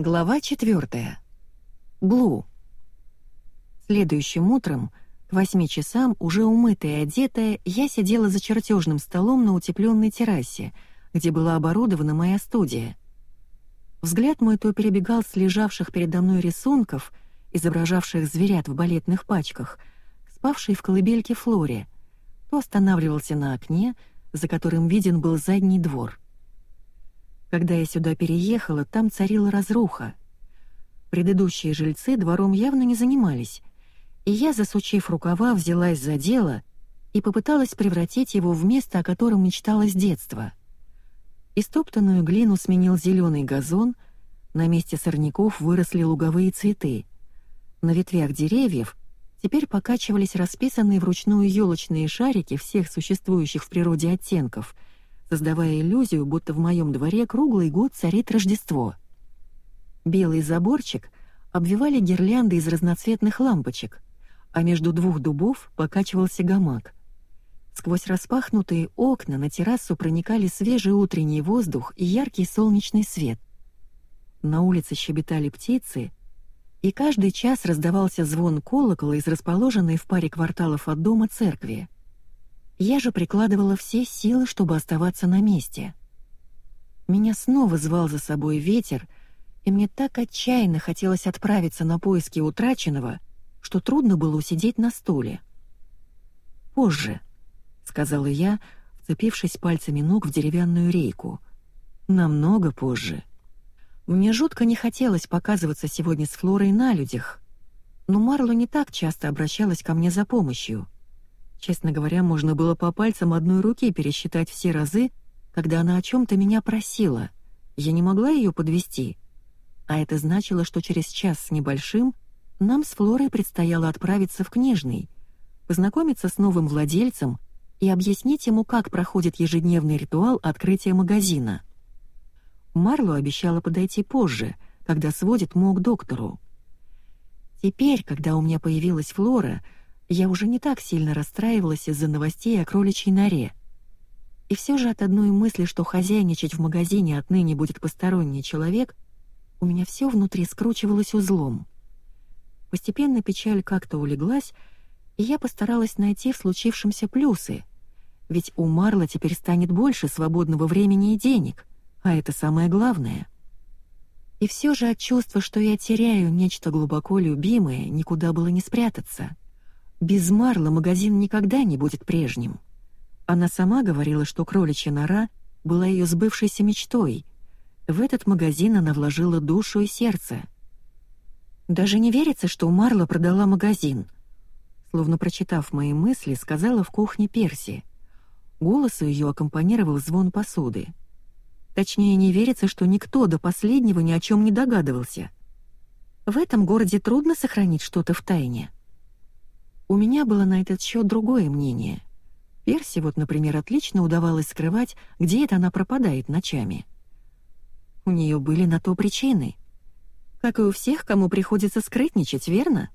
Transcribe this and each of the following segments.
Глава четвертая. Блу. Следующим утром, к восьми часам, уже умытая и одетая, я сидела за чертежным столом на утепленной террасе, где была оборудована моя студия. Взгляд мой то перебегал с лежавших передо мной рисунков, изображавших зверят в балетных пачках, спавшей в колыбельке Флоре, то останавливался на окне, за которым виден был задний двор. Когда я сюда переехала, там царила разруха. Предыдущие жильцы двором явно не занимались, и я, засучив рукава, взялась за дело и попыталась превратить его в место, о котором мечтала с детства. Истоптанную глину сменил зеленый газон, на месте сорняков выросли луговые цветы. На ветвях деревьев теперь покачивались расписанные вручную елочные шарики всех существующих в природе оттенков — создавая иллюзию, будто в моем дворе круглый год царит Рождество. Белый заборчик обвивали гирлянды из разноцветных лампочек, а между двух дубов покачивался гамак. Сквозь распахнутые окна на террасу проникали свежий утренний воздух и яркий солнечный свет. На улице щебетали птицы, и каждый час раздавался звон колокола из расположенной в паре кварталов от дома церкви. Я же прикладывала все силы, чтобы оставаться на месте. Меня снова звал за собой ветер, и мне так отчаянно хотелось отправиться на поиски утраченного, что трудно было усидеть на стуле. «Позже», — сказала я, вцепившись пальцами ног в деревянную рейку. «Намного позже». Мне жутко не хотелось показываться сегодня с Флорой на людях, но Марло не так часто обращалась ко мне за помощью — Честно говоря, можно было по пальцам одной руки пересчитать все разы, когда она о чем-то меня просила. Я не могла ее подвести, а это значило, что через час с небольшим нам с Флорой предстояло отправиться в книжный, познакомиться с новым владельцем и объяснить ему, как проходит ежедневный ритуал открытия магазина. Марло обещала подойти позже, когда сводит Мо к доктору. Теперь, когда у меня появилась Флора, я уже не так сильно расстраивалась из-за новостей о кроличьей норе. И все же от одной мысли, что хозяйничать в магазине отныне будет посторонний человек, у меня все внутри скручивалось узлом. Постепенно печаль как-то улеглась, и я постаралась найти в случившемся плюсы, ведь у Марла теперь станет больше свободного времени и денег, а это самое главное. И все же от чувства, что я теряю нечто глубоко любимое, никуда было не спрятаться. Без Марла магазин никогда не будет прежним. Она сама говорила, что кроличья нора была ее сбывшейся мечтой. В этот магазин она вложила душу и сердце. Даже не верится, что Марла продала магазин. Словно прочитав мои мысли, сказала в кухне Перси. Голосу ее аккомпанировал звон посуды. Точнее, не верится, что никто до последнего ни о чем не догадывался. В этом городе трудно сохранить что-то в тайне. У меня было на этот счет другое мнение. Перси вот, например, отлично удавалось скрывать, где это она пропадает ночами. У нее были на то причины. Как и у всех, кому приходится скрытничать, верно?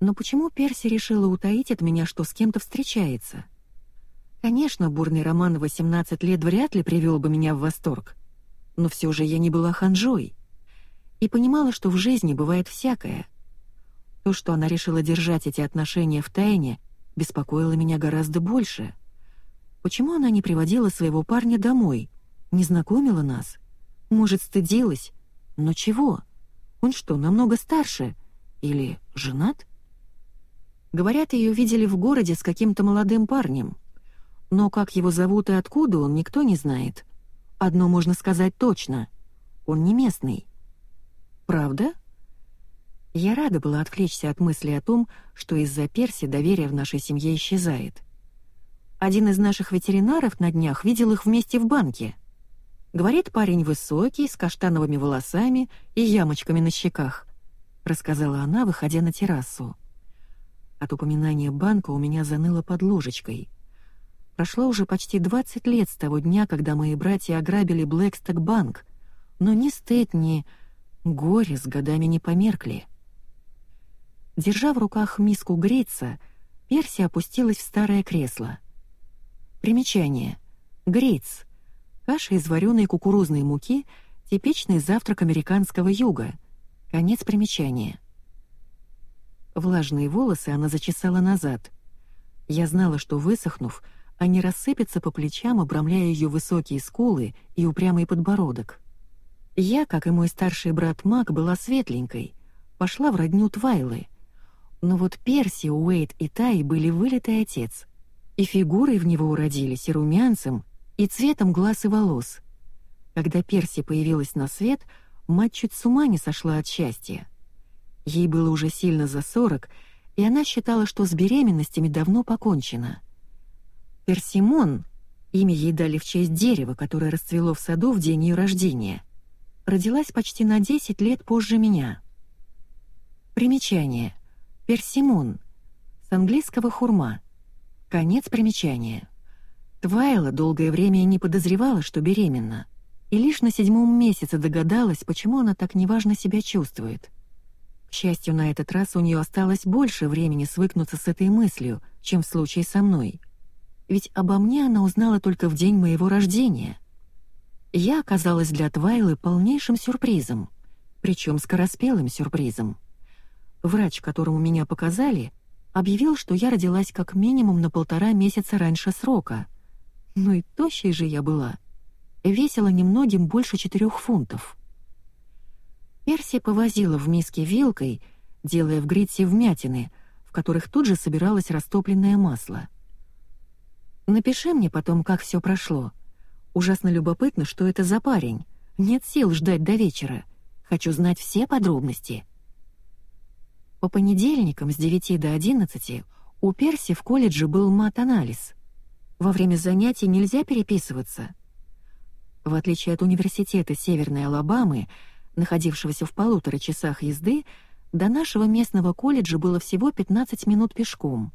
Но почему Перси решила утаить от меня, что с кем-то встречается? Конечно, бурный роман в 18 лет вряд ли привел бы меня в восторг. Но все же я не была ханжой. И понимала, что в жизни бывает всякое — то, что она решила держать эти отношения в тайне, беспокоило меня гораздо больше. Почему она не приводила своего парня домой? Не знакомила нас? Может, стыдилась? Но чего? Он что, намного старше? Или женат? Говорят, ее видели в городе с каким-то молодым парнем. Но как его зовут и откуда он, никто не знает. Одно можно сказать точно. Он не местный. Правда? Я рада была отвлечься от мысли о том, что из-за Перси доверие в нашей семье исчезает. Один из наших ветеринаров на днях видел их вместе в банке. Говорит, парень высокий, с каштановыми волосами и ямочками на щеках, рассказала она, выходя на террасу. От упоминания банка у меня заныло под ложечкой. Прошло уже почти 20 лет с того дня, когда мои братья ограбили Блэксток банк, но ни стыд, ни горе с годами не померкли. Держа в руках миску грейца, Перси опустилась в старое кресло. Примечание. Грейц. Каша из вареной кукурузной муки, Типичный завтрак американского юга. Конец примечания. Влажные волосы она зачесала назад. Я знала, что высохнув, они рассыпятся по плечам, обрамляя ее высокие скулы и упрямый подбородок. Я, как и мой старший брат Мак, была светленькой, пошла в родню Твайлы. Но вот Перси, Уэйт и Тай были вылитый отец. И фигурой в него уродились, и румянцем, и цветом глаз и волос. Когда Перси появилась на свет, мать чуть с ума не сошла от счастья. Ей было уже сильно за сорок, и она считала, что с беременностями давно покончено. Персимон, имя ей дали в честь дерева, которое расцвело в саду в день ее рождения, родилась почти на 10 лет позже меня. Примечание. Персимон. С английского «хурма». Конец примечания. Твайла долгое время не подозревала, что беременна, и лишь на седьмом месяце догадалась, почему она так неважно себя чувствует. К счастью, на этот раз у нее осталось больше времени свыкнуться с этой мыслью, чем в случае со мной. Ведь обо мне она узнала только в день моего рождения. Я оказалась для Твайлы полнейшим сюрпризом, причем скороспелым сюрпризом. Врач, которому меня показали, объявил, что я родилась как минимум на полтора месяца раньше срока. Ну и тощей же я была. Весила немногим больше четырех фунтов. Перси повозила в миске вилкой, делая в грите вмятины, в которых тут же собиралось растопленное масло. «Напиши мне потом, как все прошло. Ужасно любопытно, что это за парень. Нет сил ждать до вечера. Хочу знать все подробности». По понедельникам с 9 до 11 у Перси в колледже был мат-анализ. Во время занятий нельзя переписываться. В отличие от университета Северной Алабамы, находившегося в полутора часах езды, до нашего местного колледжа было всего 15 минут пешком.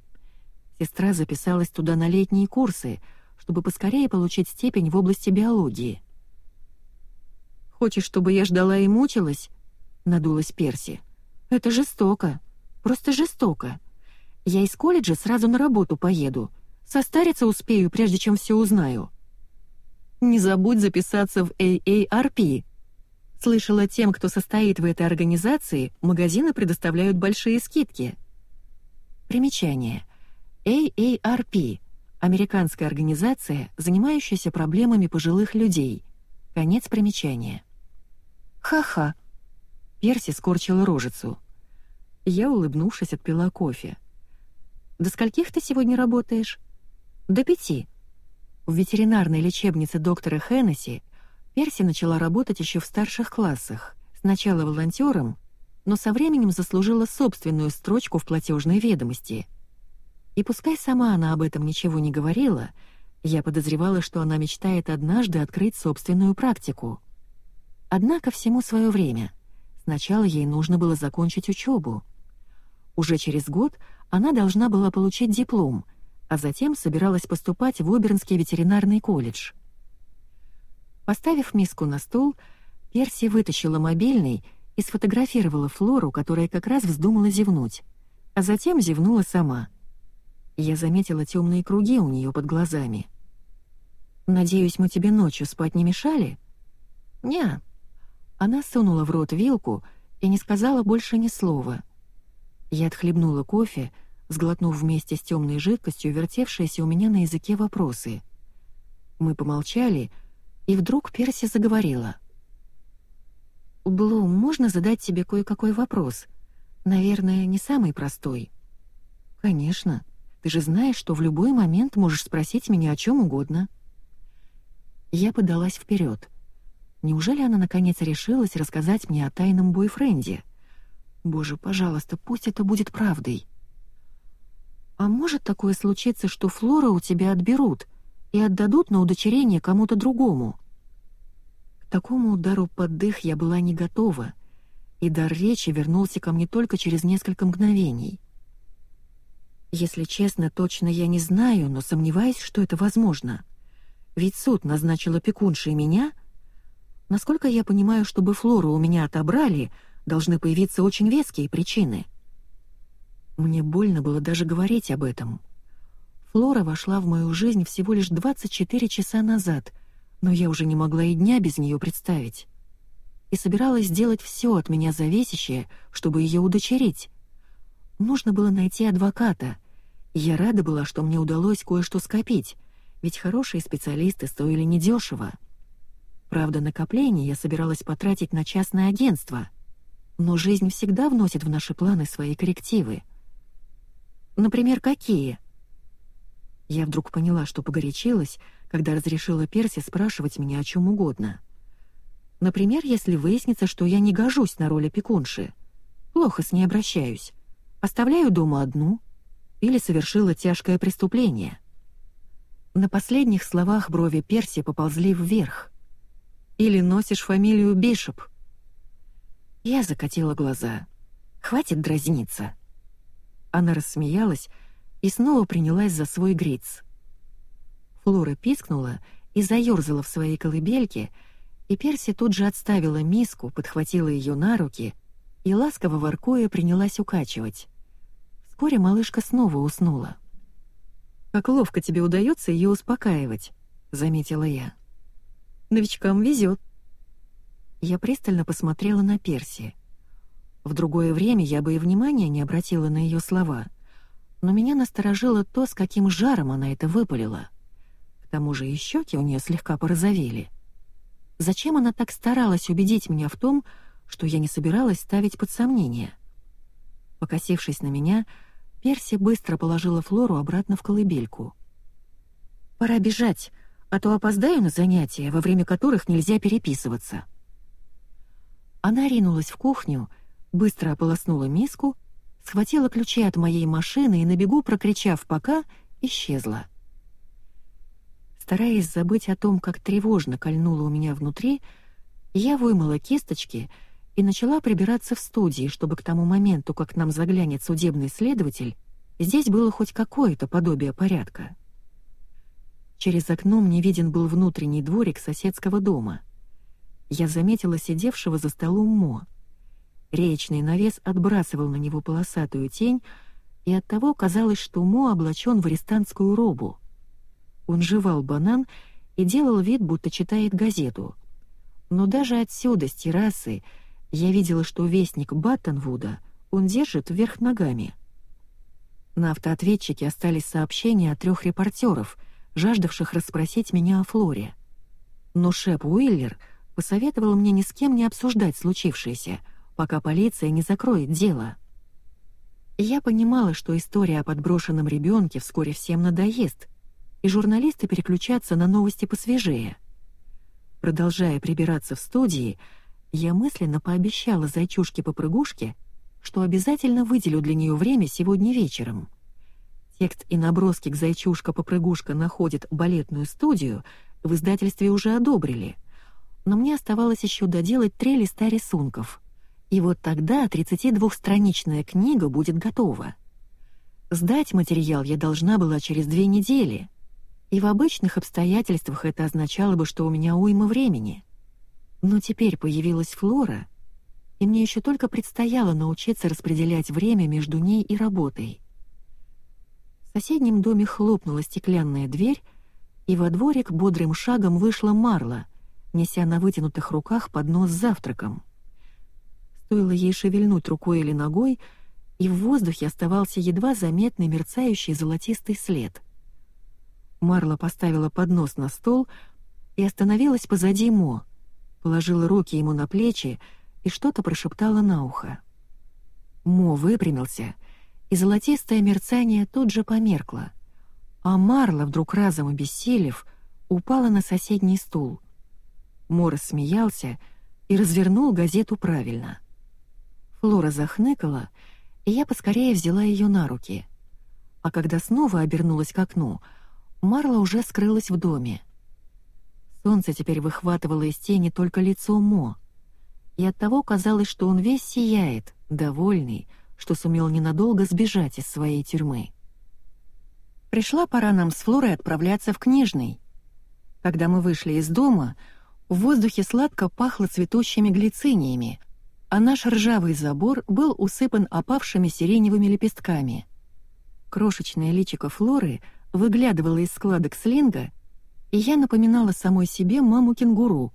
Сестра записалась туда на летние курсы, чтобы поскорее получить степень в области биологии. «Хочешь, чтобы я ждала и мучилась?» — надулась Перси. «Это жестоко. Просто жестоко. Я из колледжа сразу на работу поеду. Состариться успею, прежде чем все узнаю». «Не забудь записаться в AARP», Слышала, тем, кто состоит в этой организации, магазины предоставляют большие скидки. Примечание. AARP — американская организация, занимающаяся проблемами пожилых людей. Конец примечания. «Ха-ха!» Перси скорчила рожицу. Я, улыбнувшись, отпила кофе. «До скольких ты сегодня работаешь?» «До пяти». В ветеринарной лечебнице доктора Хеннесси Перси начала работать еще в старших классах, сначала волонтером, но со временем заслужила собственную строчку в платежной ведомости. И пускай сама она об этом ничего не говорила, я подозревала, что она мечтает однажды открыть собственную практику. Однако всему свое время. Сначала ей нужно было закончить учебу. Уже через год она должна была получить диплом, а затем собиралась поступать в Обернский ветеринарный колледж — Поставив миску на стол, Перси вытащила мобильный и сфотографировала Флору, которая как раз вздумала зевнуть, а затем зевнула сама. Я заметила темные круги у нее под глазами. «Надеюсь, мы тебе ночью спать не мешали?» «Не». Она сунула в рот вилку и не сказала больше ни слова. Я отхлебнула кофе, сглотнув вместе с темной жидкостью вертевшиеся у меня на языке вопросы. Мы помолчали, и вдруг Перси заговорила. «Блум, можно задать тебе кое-какой вопрос? Наверное, не самый простой». «Конечно. Ты же знаешь, что в любой момент можешь спросить меня о чем угодно». Я подалась вперед. Неужели она наконец решилась рассказать мне о тайном бойфренде? Боже, пожалуйста, пусть это будет правдой. А может такое случиться, что Флора у тебя отберут, и отдадут на удочерение кому-то другому. К такому удару под дых я была не готова, и дар речи вернулся ко мне только через несколько мгновений. Если честно, точно я не знаю, но сомневаюсь, что это возможно. Ведь суд назначил опекуншей меня. Насколько я понимаю, чтобы Флору у меня отобрали, должны появиться очень веские причины. Мне больно было даже говорить об этом — Флора вошла в мою жизнь всего лишь 24 часа назад, но я уже не могла и дня без нее представить. и собиралась сделать все от меня зависящее, чтобы ее удочерить. Нужно было найти адвоката, я рада была, что мне удалось кое-что скопить, ведь хорошие специалисты стоили недешево. Правда, накопление я собиралась потратить на частное агентство, но жизнь всегда вносит в наши планы свои коррективы. Например, какие? Я вдруг поняла, что погорячилась, когда разрешила Перси спрашивать меня о чем угодно. Например, если выяснится, что я не гожусь на роль опекунши. Плохо с ней обращаюсь. Оставляю дома одну. Или совершила тяжкое преступление. На последних словах брови Перси поползли вверх. Или носишь фамилию Бишоп. Я закатила глаза. Хватит дразниться. Она рассмеялась и снова принялась за свой гриц. Флора пискнула и заёрзала в своей колыбельке, и Перси тут же отставила миску, подхватила ее на руки и, ласково воркуя, принялась укачивать. Вскоре малышка снова уснула. «Как ловко тебе удается ее успокаивать», — заметила я. «Новичкам везет». Я пристально посмотрела на Перси. В другое время я бы и внимания не обратила на ее слова, но меня насторожило то, с каким жаром она это выпалила тому же и щеки у нее слегка порозовели. Зачем она так старалась убедить меня в том, что я не собиралась ставить под сомнение? Покосившись на меня, Перси быстро положила Флору обратно в колыбельку. «Пора бежать, а то опоздаю на занятия, во время которых нельзя переписываться». Она ринулась в кухню, быстро ополоснула миску, схватила ключи от моей машины и на бегу, прокричав «пока», исчезла. Стараясь забыть о том, как тревожно кольнуло у меня внутри, я вымыла кисточки и начала прибираться в студии, чтобы к тому моменту, как нам заглянет судебный следователь, здесь было хоть какое-то подобие порядка. Через окно мне виден был внутренний дворик соседского дома. Я заметила сидевшего за столом Мо. Речный навес отбрасывал на него полосатую тень, и оттого казалось, что Мо облачен в арестантскую робу — он жевал банан и делал вид, будто читает газету. Но даже отсюда, с террасы, я видела, что вестник Баттонвуда он держит вверх ногами. На автоответчике остались сообщения от трех репортеров, жаждавших расспросить меня о Флоре. Но Шеп Уиллер посоветовал мне ни с кем не обсуждать случившееся, пока полиция не закроет дело. Я понимала, что история о подброшенном ребенке вскоре всем надоест, и журналисты переключатся на новости посвежее. Продолжая прибираться в студии, я мысленно пообещала зайчушке-попрыгушке, что обязательно выделю для нее время сегодня вечером. Текст и наброски к «Зайчушка-попрыгушка» находит балетную студию в издательстве уже одобрили, но мне оставалось еще доделать три листа рисунков. И вот тогда 32-страничная книга будет готова. Сдать материал я должна была через две недели — и в обычных обстоятельствах это означало бы, что у меня уйма времени. Но теперь появилась Флора, и мне еще только предстояло научиться распределять время между ней и работой. В соседнем доме хлопнула стеклянная дверь, и во дворик бодрым шагом вышла Марла, неся на вытянутых руках поднос с завтраком. Стоило ей шевельнуть рукой или ногой, и в воздухе оставался едва заметный мерцающий золотистый след — Марла поставила поднос на стол и остановилась позади Мо, положила руки ему на плечи и что-то прошептала на ухо. Мо выпрямился, и золотистое мерцание тут же померкло, а Марла, вдруг разом обессилев, упала на соседний стул. Мо рассмеялся и развернул газету правильно. Флора захныкала, и я поскорее взяла ее на руки. А когда снова обернулась к окну — Марла уже скрылась в доме. Солнце теперь выхватывало из тени только лицо Мо, и оттого казалось, что он весь сияет, довольный, что сумел ненадолго сбежать из своей тюрьмы. Пришла пора нам с Флорой отправляться в книжный. Когда мы вышли из дома, в воздухе сладко пахло цветущими глициниями, а наш ржавый забор был усыпан опавшими сиреневыми лепестками. Крошечное личико Флоры — выглядывала из складок слинга, и я напоминала самой себе маму-кенгуру.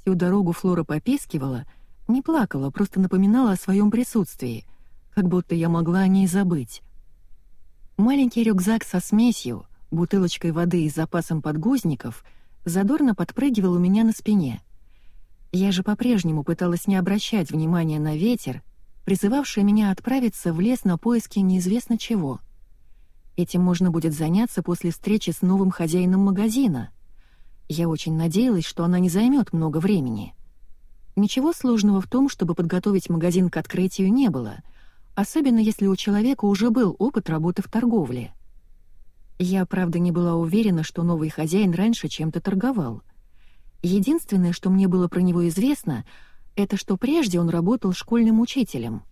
Всю дорогу Флора попискивала, не плакала, просто напоминала о своем присутствии, как будто я могла о ней забыть. Маленький рюкзак со смесью, бутылочкой воды и запасом подгузников задорно подпрыгивал у меня на спине. Я же по-прежнему пыталась не обращать внимания на ветер, призывавший меня отправиться в лес на поиски неизвестно чего. Этим можно будет заняться после встречи с новым хозяином магазина. Я очень надеялась, что она не займет много времени. Ничего сложного в том, чтобы подготовить магазин к открытию не было, особенно если у человека уже был опыт работы в торговле. Я, правда, не была уверена, что новый хозяин раньше чем-то торговал. Единственное, что мне было про него известно, это что прежде он работал школьным учителем.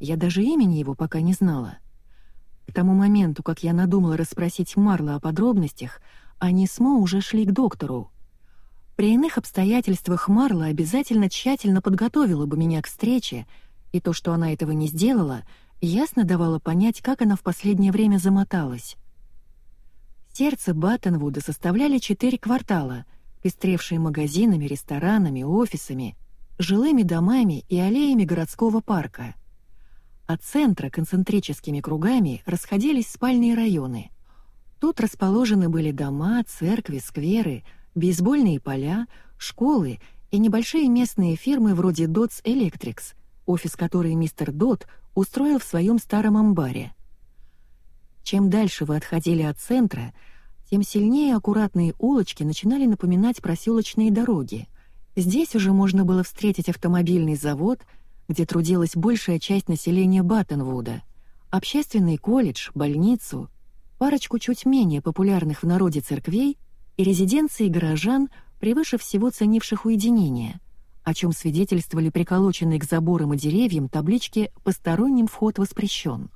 Я даже имени его пока не знала. К тому моменту, как я надумала расспросить Марла о подробностях, они с Мо уже шли к доктору. При иных обстоятельствах Марла обязательно тщательно подготовила бы меня к встрече, и то, что она этого не сделала, ясно давало понять, как она в последнее время замоталась. Сердце Баттенвуда составляли четыре квартала, пестревшие магазинами, ресторанами, офисами, жилыми домами и аллеями городского парка. От центра концентрическими кругами расходились спальные районы. Тут расположены были дома, церкви, скверы, бейсбольные поля, школы и небольшие местные фирмы вроде Dots Electrics, офис которой мистер Дот устроил в своем старом амбаре. Чем дальше вы отходили от центра, тем сильнее аккуратные улочки начинали напоминать проселочные дороги. Здесь уже можно было встретить автомобильный завод, где трудилась большая часть населения Баттенвуда, общественный колледж, больницу, парочку чуть менее популярных в народе церквей и резиденции горожан, превыше всего ценивших уединение, о чем свидетельствовали приколоченные к заборам и деревьям таблички «Посторонним вход воспрещен».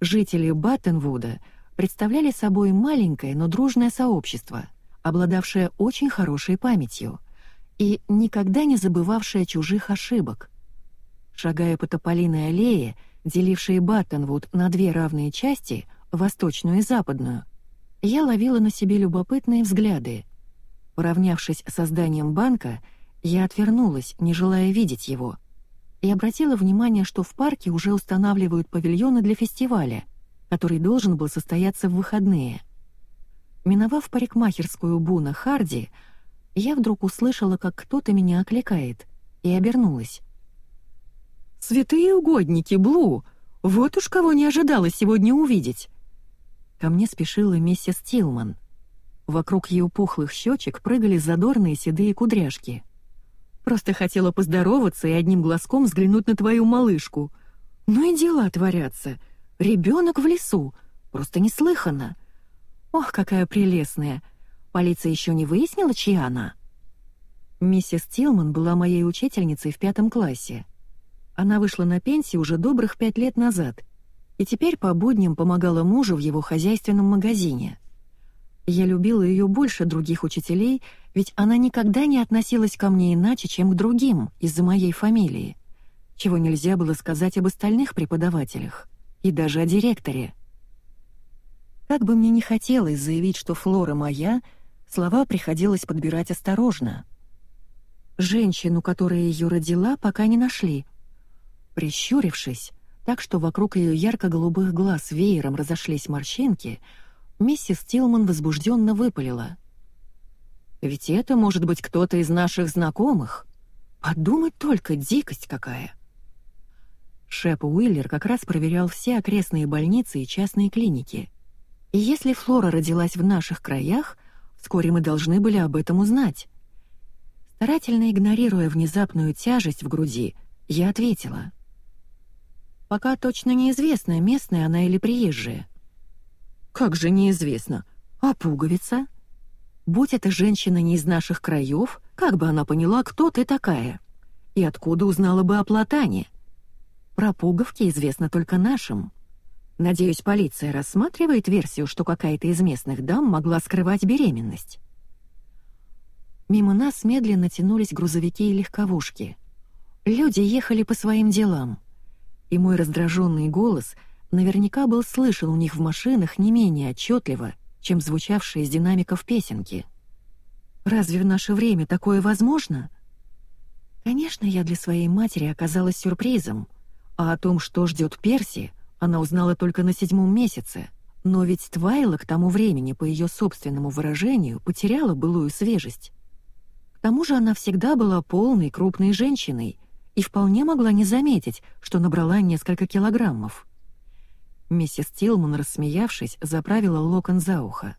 Жители Баттенвуда представляли собой маленькое, но дружное сообщество, обладавшее очень хорошей памятью и никогда не забывавшее чужих ошибок. Шагая по тополиной аллее, делившей Баттенвуд на две равные части, восточную и западную, я ловила на себе любопытные взгляды. Поравнявшись со зданием банка, я отвернулась, не желая видеть его — и обратила внимание, что в парке уже устанавливают павильоны для фестиваля, который должен был состояться в выходные. Миновав парикмахерскую Буна Харди, я вдруг услышала, как кто-то меня окликает, и обернулась. «Святые угодники, Блу! Вот уж кого не ожидала сегодня увидеть!» Ко мне спешила миссис Тилман. Вокруг ее пухлых щечек прыгали задорные седые кудряшки — Просто хотела поздороваться и одним глазком взглянуть на твою малышку. Ну и дела творятся. Ребенок в лесу. Просто неслыханно. Ох, какая прелестная. Полиция еще не выяснила, чья она? Миссис Тилман была моей учительницей в пятом классе. Она вышла на пенсию уже добрых пять лет назад и теперь по будням помогала мужу в его хозяйственном магазине. Я любила ее больше других учителей, ведь она никогда не относилась ко мне иначе, чем к другим, из-за моей фамилии. Чего нельзя было сказать об остальных преподавателях. И даже о директоре. Как бы мне ни хотелось заявить, что Флора моя, слова приходилось подбирать осторожно. Женщину, которая ее родила, пока не нашли. Прищурившись, так что вокруг ее ярко-голубых глаз веером разошлись морщинки — Миссис Тилман возбужденно выпалила. «Ведь это может быть кто-то из наших знакомых. Подумать только, дикость какая!» Шеп Уиллер как раз проверял все окрестные больницы и частные клиники. И если Флора родилась в наших краях, вскоре мы должны были об этом узнать. Старательно игнорируя внезапную тяжесть в груди, я ответила. «Пока точно неизвестно, местная она или приезжая. Как же неизвестно. А пуговица? Будь эта женщина не из наших краев, как бы она поняла, кто ты такая? И откуда узнала бы о Платане? Про пуговки известно только нашим. Надеюсь, полиция рассматривает версию, что какая-то из местных дам могла скрывать беременность. Мимо нас медленно тянулись грузовики и легковушки. Люди ехали по своим делам. И мой раздраженный голос — наверняка был слышен у них в машинах не менее отчетливо, чем звучавшие из динамиков песенки. Разве в наше время такое возможно? Конечно, я для своей матери оказалась сюрпризом, а о том, что ждет Перси, она узнала только на седьмом месяце. Но ведь Твайла к тому времени, по ее собственному выражению, потеряла былую свежесть. К тому же она всегда была полной, крупной женщиной и вполне могла не заметить, что набрала несколько килограммов. Миссис Тилман, рассмеявшись, заправила локон за ухо.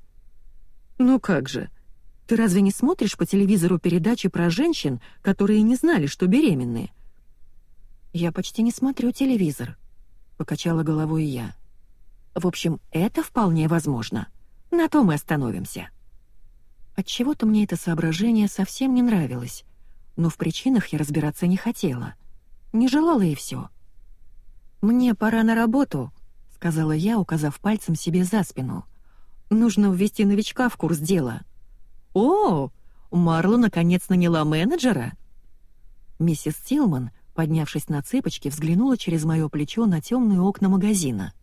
«Ну как же, ты разве не смотришь по телевизору передачи про женщин, которые не знали, что беременны?» «Я почти не смотрю телевизор», — покачала головой я. «В общем, это вполне возможно. На том и остановимся». Отчего-то мне это соображение совсем не нравилось, но в причинах я разбираться не хотела. Не желала и все. «Мне пора на работу», — сказала я, указав пальцем себе за спину. «Нужно ввести новичка в курс дела». «О, Марло наконец наняла менеджера?» Миссис Тилман, поднявшись на цыпочки, взглянула через мое плечо на темные окна магазина.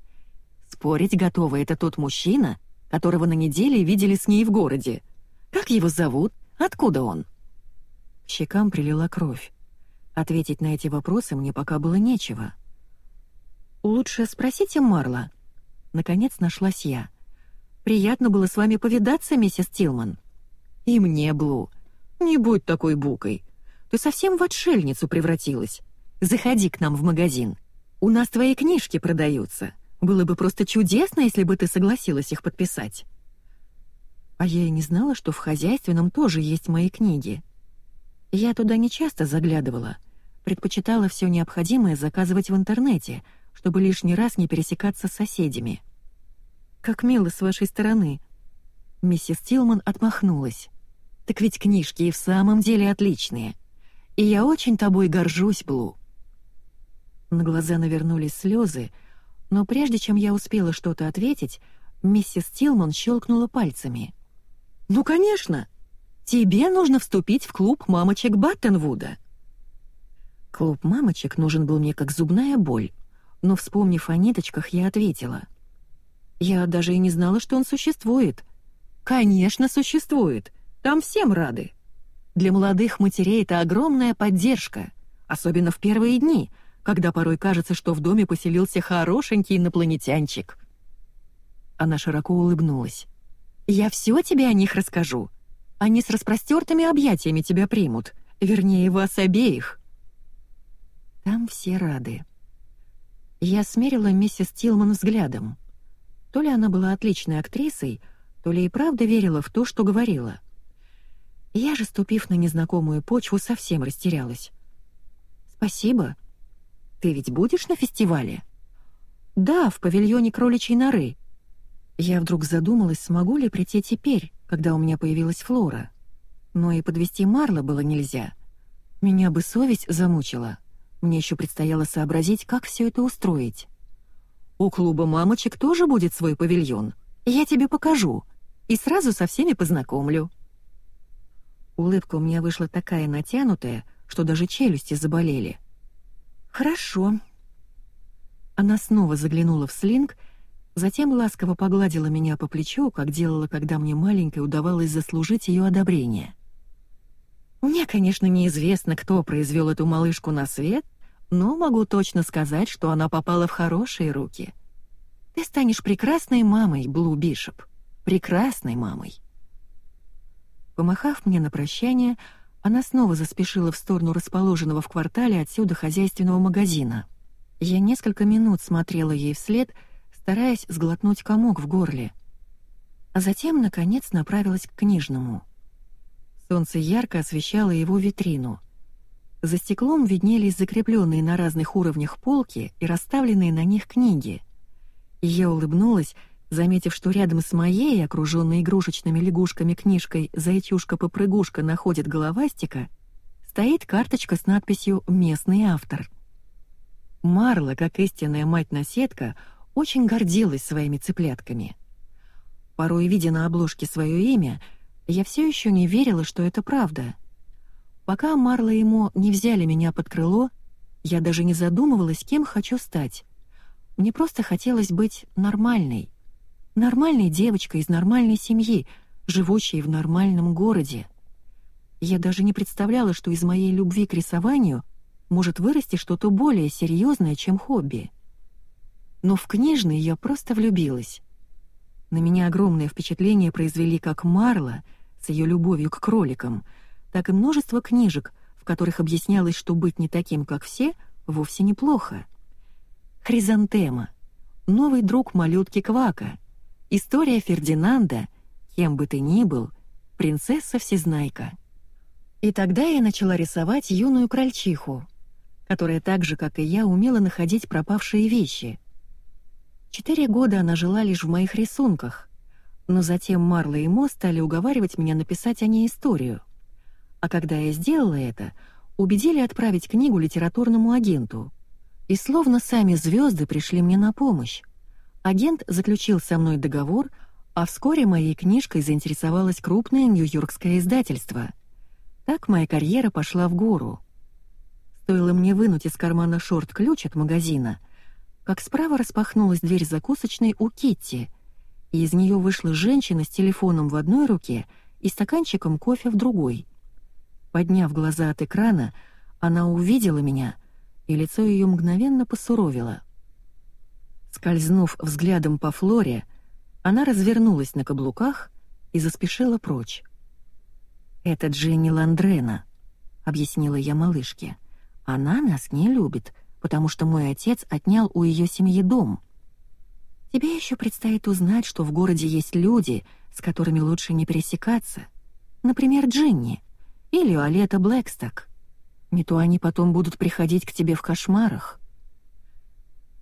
«Спорить готова это тот мужчина, которого на неделе видели с ней в городе. Как его зовут? Откуда он?» К щекам прилила кровь. Ответить на эти вопросы мне пока было нечего. «Лучше спросите Марла». Наконец нашлась я. «Приятно было с вами повидаться, миссис Тилман». «И мне, Блу. Не будь такой букой. Ты совсем в отшельницу превратилась. Заходи к нам в магазин. У нас твои книжки продаются. Было бы просто чудесно, если бы ты согласилась их подписать». А я и не знала, что в хозяйственном тоже есть мои книги. Я туда не часто заглядывала. Предпочитала все необходимое заказывать в интернете, чтобы лишний раз не пересекаться с соседями. «Как мило с вашей стороны». Миссис Тилман отмахнулась. Так ведь книжки и в самом деле отличные. И я очень тобой горжусь, Блу». На глаза навернулись слезы, но прежде чем я успела что-то ответить, миссис Тилман щелкнула пальцами. «Ну, конечно! Тебе нужно вступить в клуб мамочек Баттенвуда». Клуб мамочек нужен был мне как зубная боль, но, вспомнив о ниточках, я ответила. «Я даже и не знала, что он существует». «Конечно, существует. Там всем рады. Для молодых матерей это огромная поддержка, особенно в первые дни, когда порой кажется, что в доме поселился хорошенький инопланетянчик. Она широко улыбнулась. «Я все тебе о них расскажу. Они с распростертыми объятиями тебя примут, вернее, вас обеих». Там все рады. Я смерила миссис Тилман взглядом. То ли она была отличной актрисой, то ли и правда верила в то, что говорила. Я же, ступив на незнакомую почву, совсем растерялась. «Спасибо. Ты ведь будешь на фестивале?» «Да, в павильоне кроличьей норы». Я вдруг задумалась, смогу ли прийти теперь, когда у меня появилась Флора. Но и подвести Марла было нельзя. Меня бы совесть замучила. Мне еще предстояло сообразить, как все это устроить. «У клуба мамочек тоже будет свой павильон. Я тебе покажу. И сразу со всеми познакомлю». Улыбка у меня вышла такая натянутая, что даже челюсти заболели. «Хорошо». Она снова заглянула в слинг, затем ласково погладила меня по плечу, как делала, когда мне маленькой удавалось заслужить ее одобрение. Мне, конечно, неизвестно, кто произвел эту малышку на свет, но могу точно сказать, что она попала в хорошие руки. Ты станешь прекрасной мамой, Блу Бишоп. Прекрасной мамой. Помахав мне на прощание, она снова заспешила в сторону расположенного в квартале отсюда хозяйственного магазина. Я несколько минут смотрела ей вслед, стараясь сглотнуть комок в горле. А затем, наконец, направилась к книжному. Солнце ярко освещало его витрину. За стеклом виднелись закрепленные на разных уровнях полки и расставленные на них книги. И я улыбнулась, Заметив, что рядом с моей, окруженной игрушечными лягушками книжкой «Зайчушка-попрыгушка» находит головастика, стоит карточка с надписью «Местный автор». Марла, как истинная мать-наседка, очень гордилась своими цыплятками. Порой, видя на обложке свое имя, я все еще не верила, что это правда. Пока Марла и Мо не взяли меня под крыло, я даже не задумывалась, кем хочу стать. Мне просто хотелось быть нормальной — Нормальной девочкой из нормальной семьи, живущей в нормальном городе. Я даже не представляла, что из моей любви к рисованию может вырасти что-то более серьезное, чем хобби. Но в книжные я просто влюбилась. На меня огромное впечатление произвели как Марла с ее любовью к кроликам, так и множество книжек, в которых объяснялось, что быть не таким, как все, вовсе неплохо. Хризантема, новый друг малютки Квака, история Фердинанда, кем бы ты ни был, принцесса-всезнайка. И тогда я начала рисовать юную крольчиху, которая так же, как и я, умела находить пропавшие вещи. Четыре года она жила лишь в моих рисунках, но затем Марла и Мо стали уговаривать меня написать о ней историю. А когда я сделала это, убедили отправить книгу литературному агенту. И словно сами звезды пришли мне на помощь. Агент заключил со мной договор, а вскоре моей книжкой заинтересовалось крупное нью-йоркское издательство. Так моя карьера пошла в гору. Стоило мне вынуть из кармана шорт ключ от магазина, как справа распахнулась дверь закусочной у Китти, и из нее вышла женщина с телефоном в одной руке и стаканчиком кофе в другой. Подняв глаза от экрана, она увидела меня, и лицо ее мгновенно посуровило. Скользнув взглядом по Флоре, она развернулась на каблуках и заспешила прочь. «Это Дженни Ландрена», — объяснила я малышке. «Она нас не любит, потому что мой отец отнял у ее семьи дом. Тебе еще предстоит узнать, что в городе есть люди, с которыми лучше не пересекаться. Например, Джинни или Алета Блэксток. Не то они потом будут приходить к тебе в кошмарах.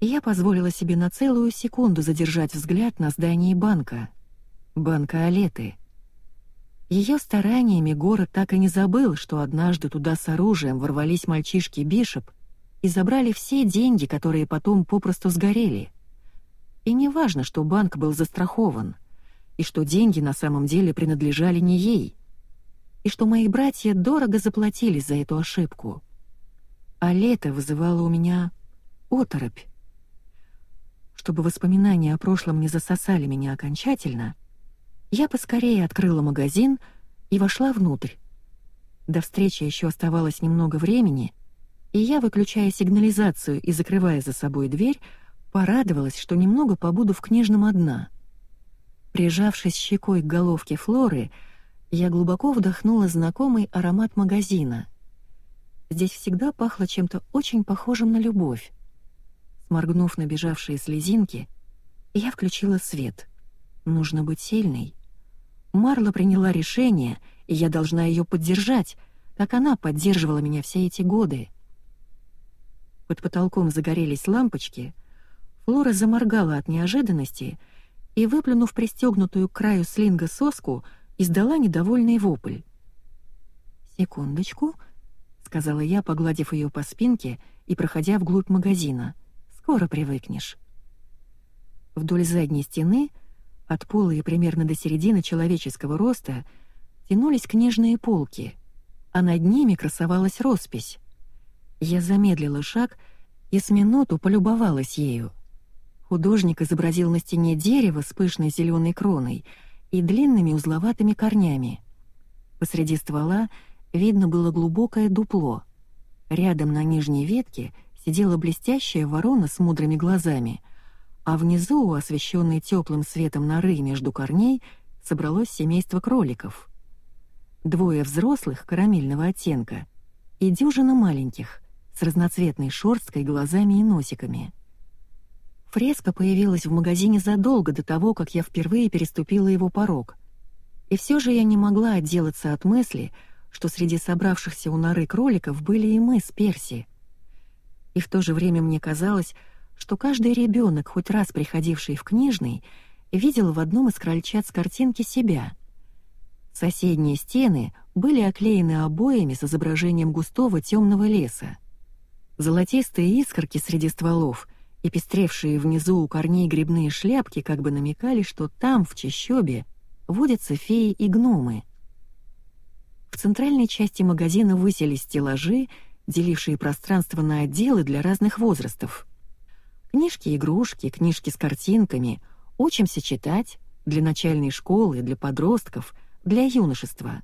Я позволила себе на целую секунду задержать взгляд на здании банка. Банка Алеты. Ее стараниями город так и не забыл, что однажды туда с оружием ворвались мальчишки Бишоп и забрали все деньги, которые потом попросту сгорели. И не важно, что банк был застрахован, и что деньги на самом деле принадлежали не ей, и что мои братья дорого заплатили за эту ошибку. А лето вызывало у меня оторопь. Чтобы воспоминания о прошлом не засосали меня окончательно, я поскорее открыла магазин и вошла внутрь. До встречи еще оставалось немного времени — и я, выключая сигнализацию и закрывая за собой дверь, порадовалась, что немного побуду в книжном одна. Прижавшись щекой к головке Флоры, я глубоко вдохнула знакомый аромат магазина. Здесь всегда пахло чем-то очень похожим на любовь. Сморгнув набежавшие слезинки, я включила свет. Нужно быть сильной. Марла приняла решение, и я должна ее поддержать, как она поддерживала меня все эти годы. Под потолком загорелись лампочки. Флора заморгала от неожиданности и, выплюнув пристегнутую к краю слинга соску, издала недовольный вопль. «Секундочку», — сказала я, погладив ее по спинке и проходя вглубь магазина. «Скоро привыкнешь». Вдоль задней стены, от пола и примерно до середины человеческого роста, тянулись книжные полки, а над ними красовалась роспись. Я замедлила шаг и с минуту полюбовалась ею. Художник изобразил на стене дерево с пышной зеленой кроной и длинными узловатыми корнями. Посреди ствола видно было глубокое дупло. Рядом на нижней ветке сидела блестящая ворона с мудрыми глазами, а внизу, освещенной теплым светом норы между корней, собралось семейство кроликов. Двое взрослых карамельного оттенка и дюжина маленьких, с разноцветной шерсткой, глазами и носиками. Фреска появилась в магазине задолго до того, как я впервые переступила его порог. И все же я не могла отделаться от мысли, что среди собравшихся у норы кроликов были и мы с Перси. И в то же время мне казалось, что каждый ребенок, хоть раз приходивший в книжный, видел в одном из крольчат с картинки себя. Соседние стены были оклеены обоями с изображением густого темного леса. Золотистые искорки среди стволов и пестревшие внизу у корней грибные шляпки как бы намекали, что там, в чащобе, водятся феи и гномы. В центральной части магазина выселись стеллажи, делившие пространство на отделы для разных возрастов. Книжки-игрушки, книжки с картинками, учимся читать, для начальной школы, для подростков, для юношества.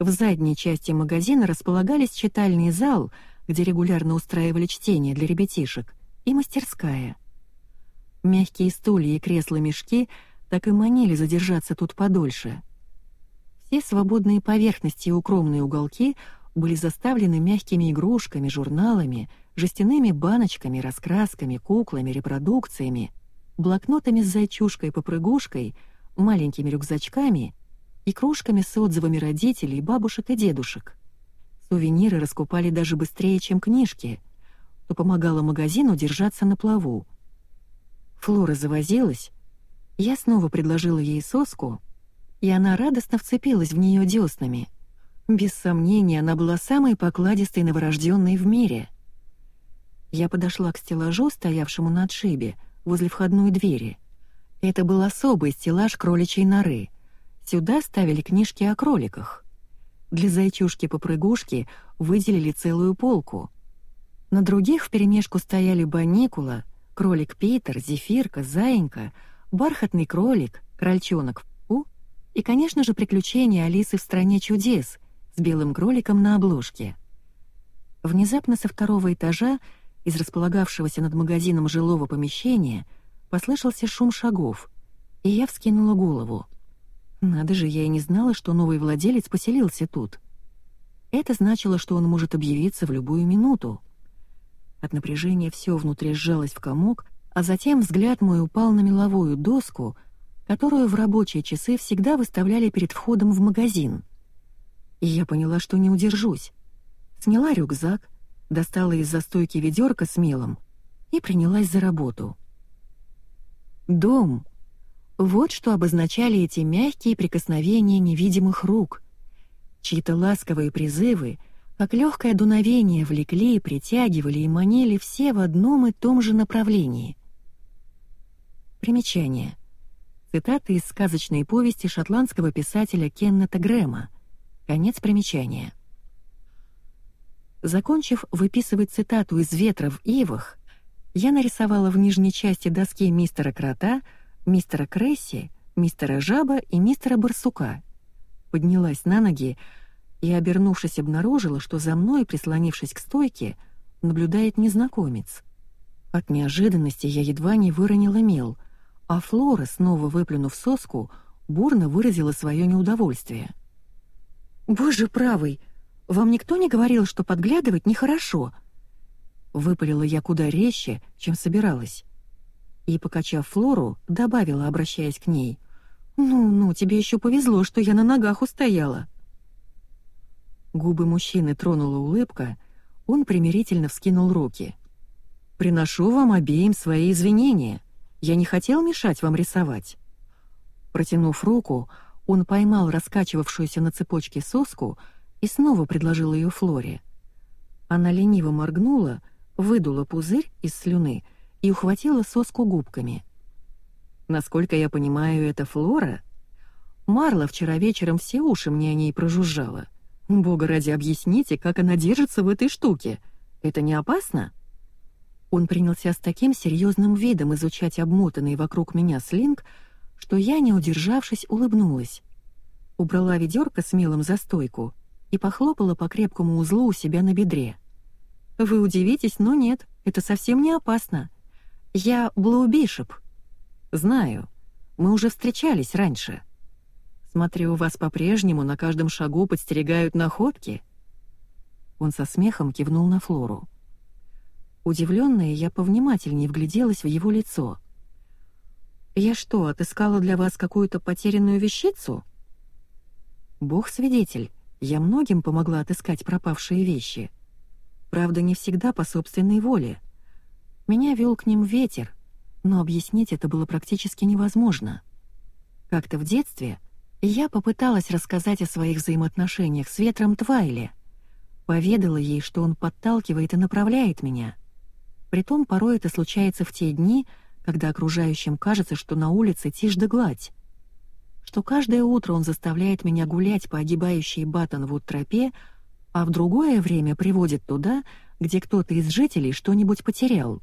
В задней части магазина располагались читальный зал, где регулярно устраивали чтение для ребятишек, и мастерская. Мягкие стулья и кресла-мешки так и манили задержаться тут подольше. Все свободные поверхности и укромные уголки были заставлены мягкими игрушками, журналами, жестяными баночками, раскрасками, куклами, репродукциями, блокнотами с зайчушкой-попрыгушкой, маленькими рюкзачками и кружками с отзывами родителей, бабушек и дедушек. Сувениры раскупали даже быстрее, чем книжки, что помогало магазину держаться на плаву. Флора завозилась, я снова предложила ей соску, и она радостно вцепилась в нее деснами. Без сомнения, она была самой покладистой новорожденной в мире. Я подошла к стеллажу, стоявшему на отшибе, возле входной двери. Это был особый стеллаж кроличьей норы — Сюда ставили книжки о кроликах. Для зайчушки-попрыгушки выделили целую полку. На других вперемешку стояли Баникула, кролик Питер, Зефирка, Заинька, бархатный кролик, крольчонок Фу и, конечно же, приключения Алисы в «Стране чудес» с белым кроликом на обложке. Внезапно со второго этажа из располагавшегося над магазином жилого помещения послышался шум шагов, и я вскинула голову. Надо же, я и не знала, что новый владелец поселился тут. Это значило, что он может объявиться в любую минуту. От напряжения все внутри сжалось в комок, а затем взгляд мой упал на меловую доску, которую в рабочие часы всегда выставляли перед входом в магазин. И я поняла, что не удержусь. Сняла рюкзак, достала из застойки ведерко с мелом и принялась за работу. Дом вот что обозначали эти мягкие прикосновения невидимых рук. Чьи-то ласковые призывы, как легкое дуновение, влекли, притягивали и манили все в одном и том же направлении. Примечание. Цитаты из сказочной повести шотландского писателя Кеннета Грэма. Конец примечания. Закончив выписывать цитату из «Ветра в ивах», я нарисовала в нижней части доски мистера Крота — мистера Кресси, мистера Жаба и мистера Барсука. Поднялась на ноги и, обернувшись, обнаружила, что за мной, прислонившись к стойке, наблюдает незнакомец. От неожиданности я едва не выронила мел, а Флора, снова выплюнув соску, бурно выразила свое неудовольствие. «Боже правый, вам никто не говорил, что подглядывать нехорошо?» Выпалила я куда резче, чем собиралась и, покачав Флору, добавила, обращаясь к ней. «Ну-ну, тебе еще повезло, что я на ногах устояла». Губы мужчины тронула улыбка, он примирительно вскинул руки. «Приношу вам обеим свои извинения. Я не хотел мешать вам рисовать». Протянув руку, он поймал раскачивавшуюся на цепочке соску и снова предложил ее Флоре. Она лениво моргнула, выдула пузырь из слюны — и ухватила соску губками. Насколько я понимаю, это Флора? Марла вчера вечером все уши мне о ней прожужжала. Бога ради, объясните, как она держится в этой штуке. Это не опасно? Он принялся с таким серьезным видом изучать обмотанный вокруг меня слинг, что я, не удержавшись, улыбнулась. Убрала ведерко с мелом за стойку и похлопала по крепкому узлу у себя на бедре. «Вы удивитесь, но нет, это совсем не опасно. «Я Блу Бишоп». «Знаю. Мы уже встречались раньше. Смотрю, вас по-прежнему на каждом шагу подстерегают находки». Он со смехом кивнул на Флору. Удивленная, я повнимательнее вгляделась в его лицо. «Я что, отыскала для вас какую-то потерянную вещицу?» «Бог свидетель, я многим помогла отыскать пропавшие вещи. Правда, не всегда по собственной воле». Меня вел к ним ветер, но объяснить это было практически невозможно. Как-то в детстве я попыталась рассказать о своих взаимоотношениях с ветром Твайле. Поведала ей, что он подталкивает и направляет меня. Притом порой это случается в те дни, когда окружающим кажется, что на улице тишь да гладь. Что каждое утро он заставляет меня гулять по огибающей Баттонвуд тропе, а в другое время приводит туда, где кто-то из жителей что-нибудь потерял.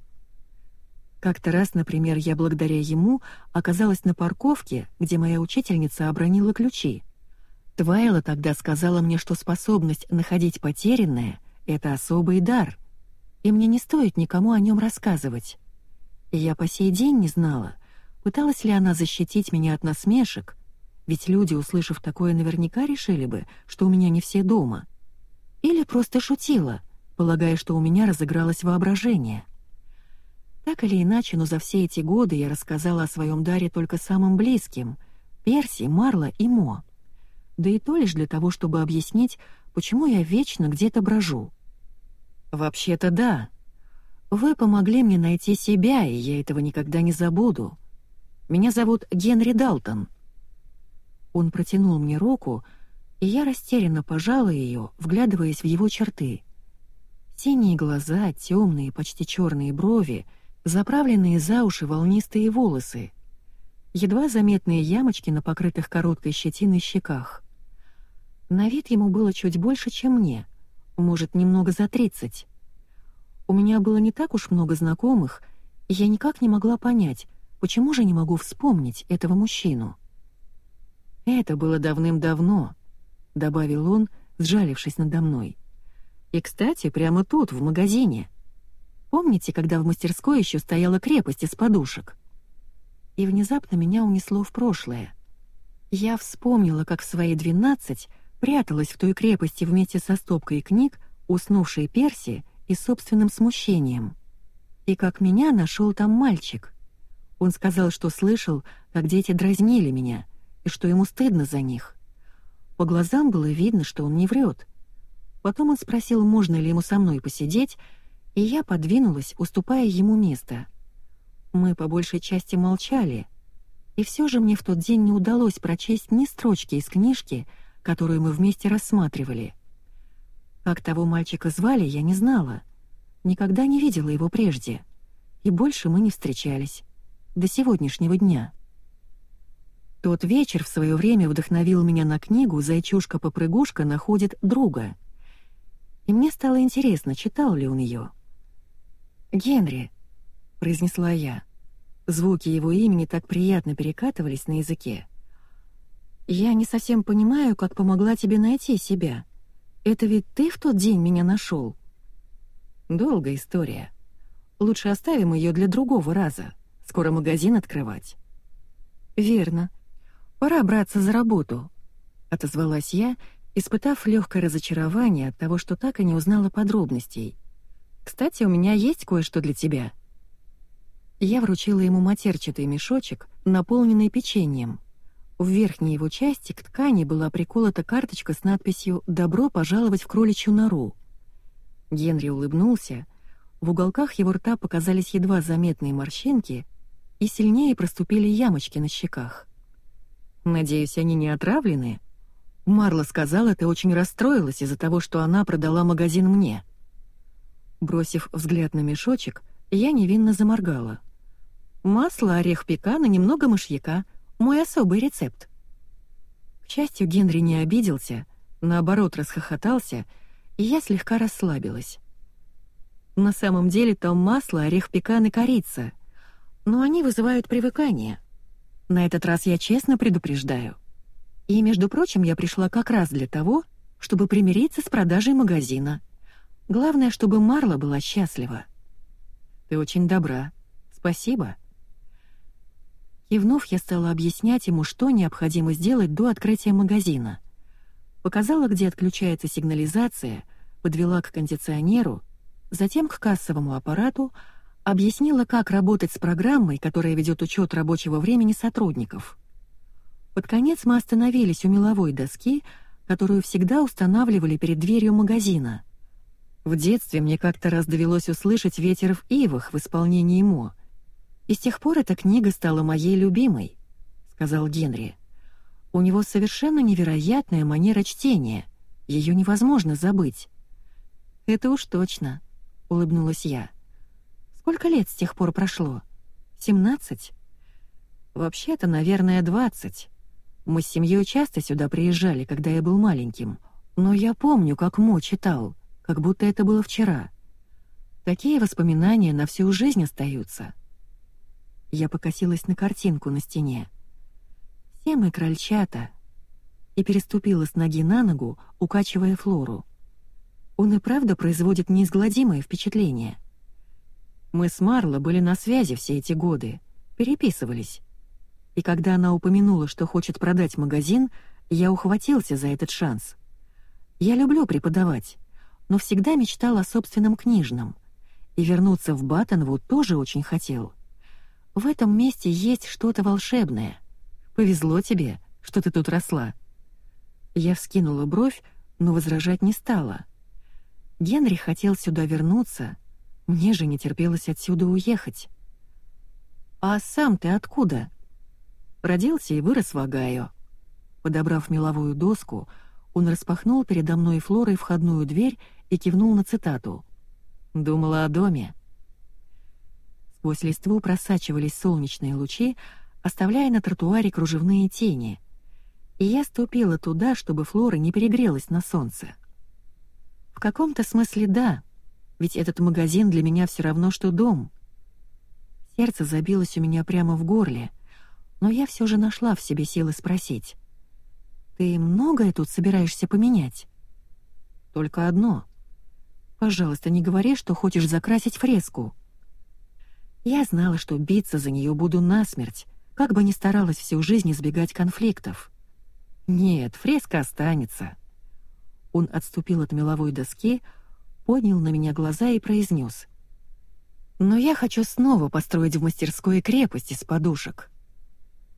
Как-то раз, например, я благодаря ему оказалась на парковке, где моя учительница обронила ключи. Твайла тогда сказала мне, что способность находить потерянное — это особый дар, и мне не стоит никому о нем рассказывать. Я по сей день не знала, пыталась ли она защитить меня от насмешек, ведь люди, услышав такое, наверняка решили бы, что у меня не все дома. Или просто шутила, полагая, что у меня разыгралось воображение. Так или иначе, но за все эти годы я рассказала о своем даре только самым близким — Перси, Марла и Мо. Да и то лишь для того, чтобы объяснить, почему я вечно где-то брожу. «Вообще-то да. Вы помогли мне найти себя, и я этого никогда не забуду. Меня зовут Генри Далтон». Он протянул мне руку, и я растерянно пожала ее, вглядываясь в его черты. Синие глаза, темные, почти черные брови, заправленные за уши волнистые волосы, едва заметные ямочки на покрытых короткой щетиной щеках. На вид ему было чуть больше, чем мне, может, немного за тридцать. У меня было не так уж много знакомых, и я никак не могла понять, почему же не могу вспомнить этого мужчину. «Это было давным-давно», — добавил он, сжалившись надо мной. «И, кстати, прямо тут, в магазине. Помните, когда в мастерской еще стояла крепость из подушек?» И внезапно меня унесло в прошлое. Я вспомнила, как в свои двенадцать пряталась в той крепости вместе со стопкой книг, уснувшей Перси и собственным смущением. И как меня нашел там мальчик. Он сказал, что слышал, как дети дразнили меня, и что ему стыдно за них. По глазам было видно, что он не врет. Потом он спросил, можно ли ему со мной посидеть, и я подвинулась, уступая ему место. Мы по большей части молчали, и все же мне в тот день не удалось прочесть ни строчки из книжки, которую мы вместе рассматривали. Как того мальчика звали, я не знала. Никогда не видела его прежде. И больше мы не встречались. До сегодняшнего дня. Тот вечер в свое время вдохновил меня на книгу «Зайчушка-попрыгушка находит друга». И мне стало интересно, читал ли он ее. «Генри», — произнесла я. Звуки его имени так приятно перекатывались на языке. «Я не совсем понимаю, как помогла тебе найти себя. Это ведь ты в тот день меня нашел. Долгая история. Лучше оставим ее для другого раза. Скоро магазин открывать. Верно. Пора браться за работу, отозвалась я, испытав легкое разочарование от того, что так и не узнала подробностей. Кстати, у меня есть кое-что для тебя. Я вручила ему матерчатый мешочек, наполненный печеньем. В верхней его части к ткани была приколота карточка с надписью «Добро пожаловать в кроличью нору». Генри улыбнулся. В уголках его рта показались едва заметные морщинки, и сильнее проступили ямочки на щеках. «Надеюсь, они не отравлены?» Марла сказала, ты очень расстроилась из-за того, что она продала магазин мне. Бросив взгляд на мешочек, я невинно заморгала. «Масло, орех пекана, немного мышьяка — мой особый рецепт». К счастью, Генри не обиделся, наоборот, расхохотался, и я слегка расслабилась. На самом деле там масло, орех пекан и корица, но они вызывают привыкание. На этот раз я честно предупреждаю. И, между прочим, я пришла как раз для того, чтобы примириться с продажей магазина. Главное, чтобы Марла была счастлива. Ты очень добра. Спасибо. Кивнув, я стала объяснять ему, что необходимо сделать до открытия магазина. Показала, где отключается сигнализация, подвела к кондиционеру, затем к кассовому аппарату, объяснила, как работать с программой, которая ведет учет рабочего времени сотрудников. Под конец мы остановились у меловой доски, которую всегда устанавливали перед дверью магазина. В детстве мне как-то раз довелось услышать ветер в ивах в исполнении Мо — и с тех пор эта книга стала моей любимой», — сказал Генри. «У него совершенно невероятная манера чтения. Ее невозможно забыть». «Это уж точно», — улыбнулась я. «Сколько лет с тех пор прошло? Семнадцать?» «Вообще-то, наверное, двадцать. Мы с семьей часто сюда приезжали, когда я был маленьким. Но я помню, как Мо читал, как будто это было вчера. Такие воспоминания на всю жизнь остаются». Я покосилась на картинку на стене. «Все мы крольчата». и переступила с ноги на ногу, укачивая Флору. Он и правда производит неизгладимое впечатление. Мы с Марло были на связи все эти годы, переписывались. И когда она упомянула, что хочет продать магазин, я ухватился за этот шанс. Я люблю преподавать, но всегда мечтал о собственном книжном. И вернуться в Баттонвуд тоже очень хотел. В этом месте есть что-то волшебное. Повезло тебе, что ты тут росла. Я вскинула бровь, но возражать не стала. Генри хотел сюда вернуться, мне же не терпелось отсюда уехать. «А сам ты откуда?» Родился и вырос в Огайо. Подобрав меловую доску, он распахнул передо мной Флорой входную дверь и кивнул на цитату. «Думала о доме». Сквозь листву просачивались солнечные лучи, оставляя на тротуаре кружевные тени. И я ступила туда, чтобы Флора не перегрелась на солнце. В каком-то смысле да, ведь этот магазин для меня все равно, что дом. Сердце забилось у меня прямо в горле, но я все же нашла в себе силы спросить. «Ты многое тут собираешься поменять?» «Только одно. Пожалуйста, не говори, что хочешь закрасить фреску». Я знала, что биться за нее буду насмерть, как бы ни старалась всю жизнь избегать конфликтов. Нет, фреска останется. Он отступил от меловой доски, поднял на меня глаза и произнес. «Но я хочу снова построить в мастерской крепость из подушек».